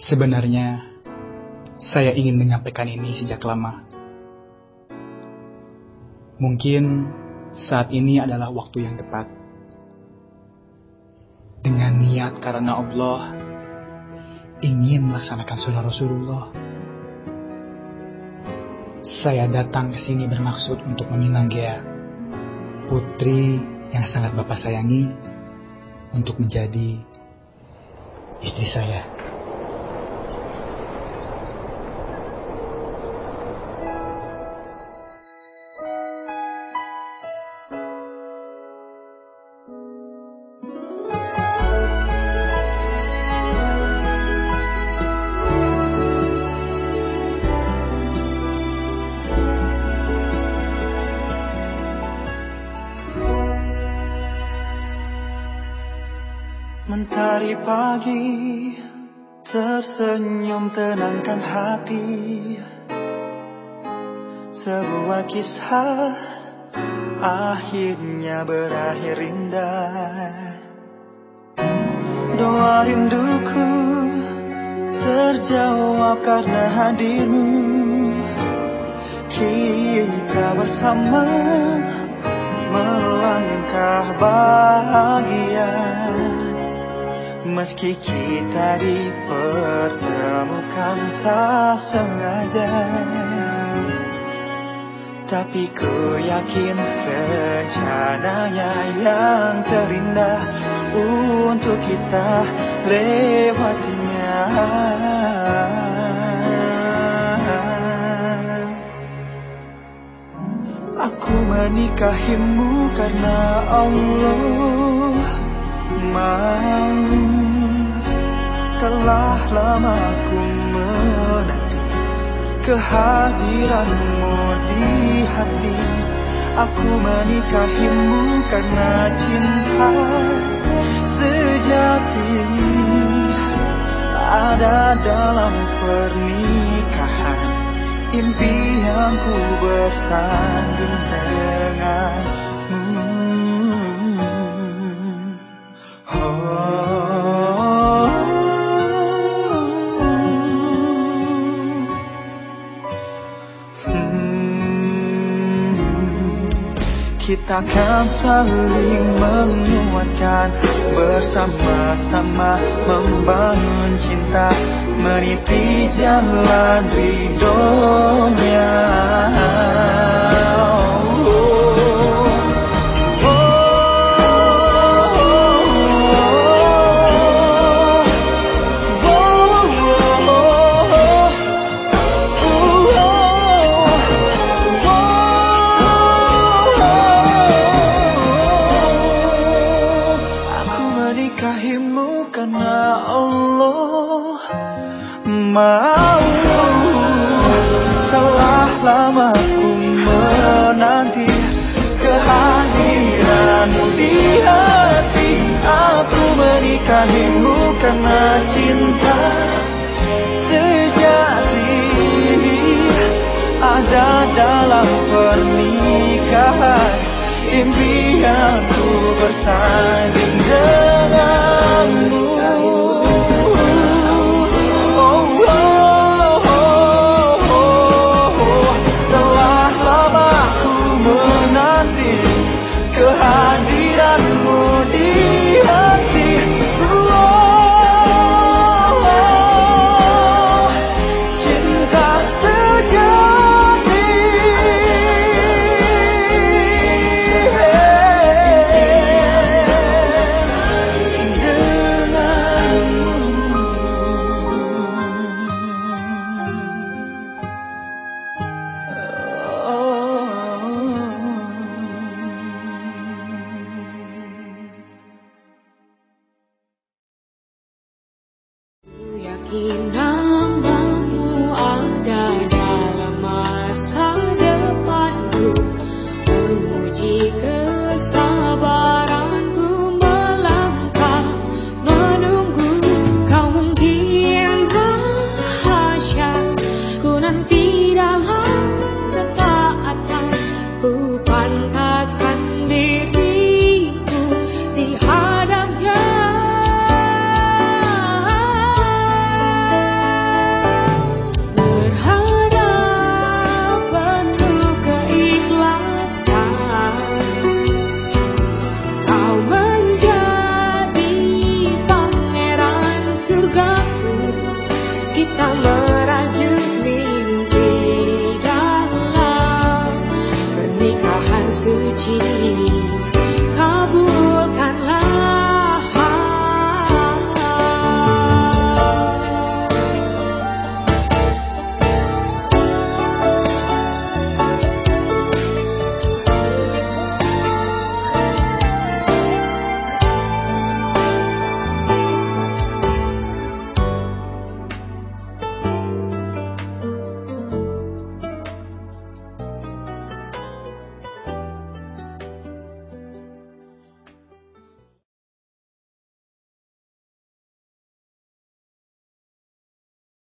Sebenarnya, saya ingin menyampaikan ini sejak lama. Mungkin saat ini adalah waktu yang tepat. Dengan niat karena Allah ingin melaksanakan sunnah Rasulullah. Saya datang ke sini bermaksud untuk meminang Gea, putri yang sangat Bapak sayangi, untuk menjadi istri saya. Mentari pagi tersenyum tenangkan hati. Sebuah kisah akhirnya berakhir indah. Doa rinduku terjawab karena hadirmu. Kita bersama melangkah bahagia Meski kita dipertemukan tak sengaja. Tapi ku yakin rencananya yang terindah Untuk kita lewatinya. Aku menikahimu karena Allah mau telah lama ku menanti kehadiranmu di hati. Aku menikahimu karena cinta sejati. Ada dalam pernikahan Impianku bersanding dengan Kita akan saling menguatkan Bersama-sama membangun cinta Meniti jalan ridhonya mau Telah lama ku menanti Kehadiranmu di hati. Aku menikahimu karena cinta. Sejati Ada dalam pernikahan. Impianku bersanding suci.